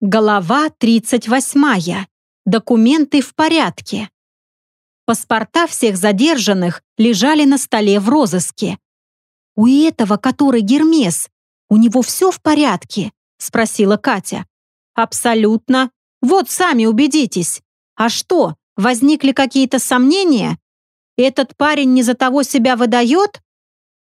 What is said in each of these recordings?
Голова 38. Документы в порядке. Паспорта всех задержанных лежали на столе в розыске. «У этого, который Гермес, у него все в порядке?» — спросила Катя. «Абсолютно. Вот сами убедитесь. А что, возникли какие-то сомнения? Этот парень не за того себя выдает?»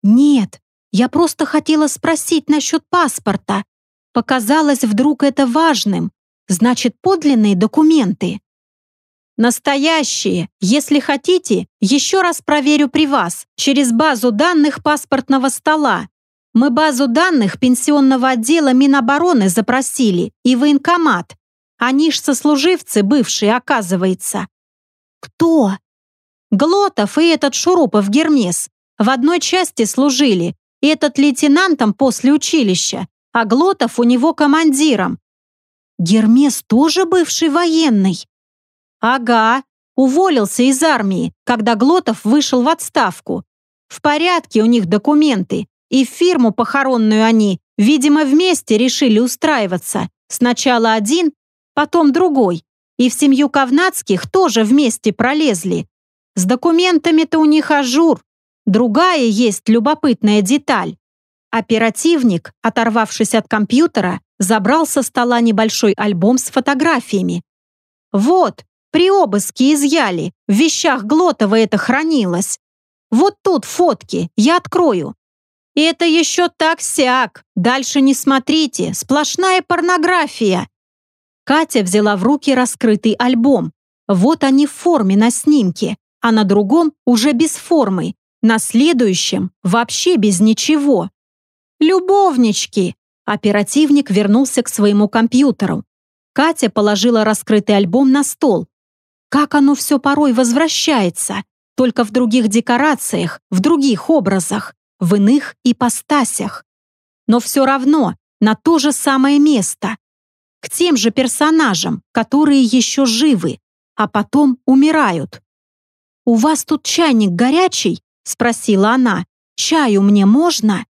«Нет, я просто хотела спросить насчет паспорта. Показалось вдруг это важным. Значит, подлинные документы. Настоящие. Если хотите, еще раз проверю при вас, через базу данных паспортного стола. Мы базу данных пенсионного отдела Минобороны запросили и военкомат. Они ж сослуживцы бывшие, оказывается. Кто? Глотов и этот Шурупов Гермес. В одной части служили. Этот лейтенантом после училища а Глотов у него командиром. Гермес тоже бывший военный? Ага, уволился из армии, когда Глотов вышел в отставку. В порядке у них документы, и фирму похоронную они, видимо, вместе решили устраиваться. Сначала один, потом другой. И в семью Ковнацких тоже вместе пролезли. С документами-то у них ажур. Другая есть любопытная деталь. Оперативник, оторвавшись от компьютера, забрал со стола небольшой альбом с фотографиями. «Вот, при обыске изъяли, в вещах Глотова это хранилось. Вот тут фотки, я открою. И это еще так-сяк, дальше не смотрите, сплошная порнография». Катя взяла в руки раскрытый альбом. Вот они в форме на снимке, а на другом уже без формы, на следующем вообще без ничего. «Любовнички!» Оперативник вернулся к своему компьютеру. Катя положила раскрытый альбом на стол. Как оно все порой возвращается, только в других декорациях, в других образах, в иных ипостасях. Но все равно на то же самое место. К тем же персонажам, которые еще живы, а потом умирают. «У вас тут чайник горячий?» — спросила она. «Чаю мне можно?»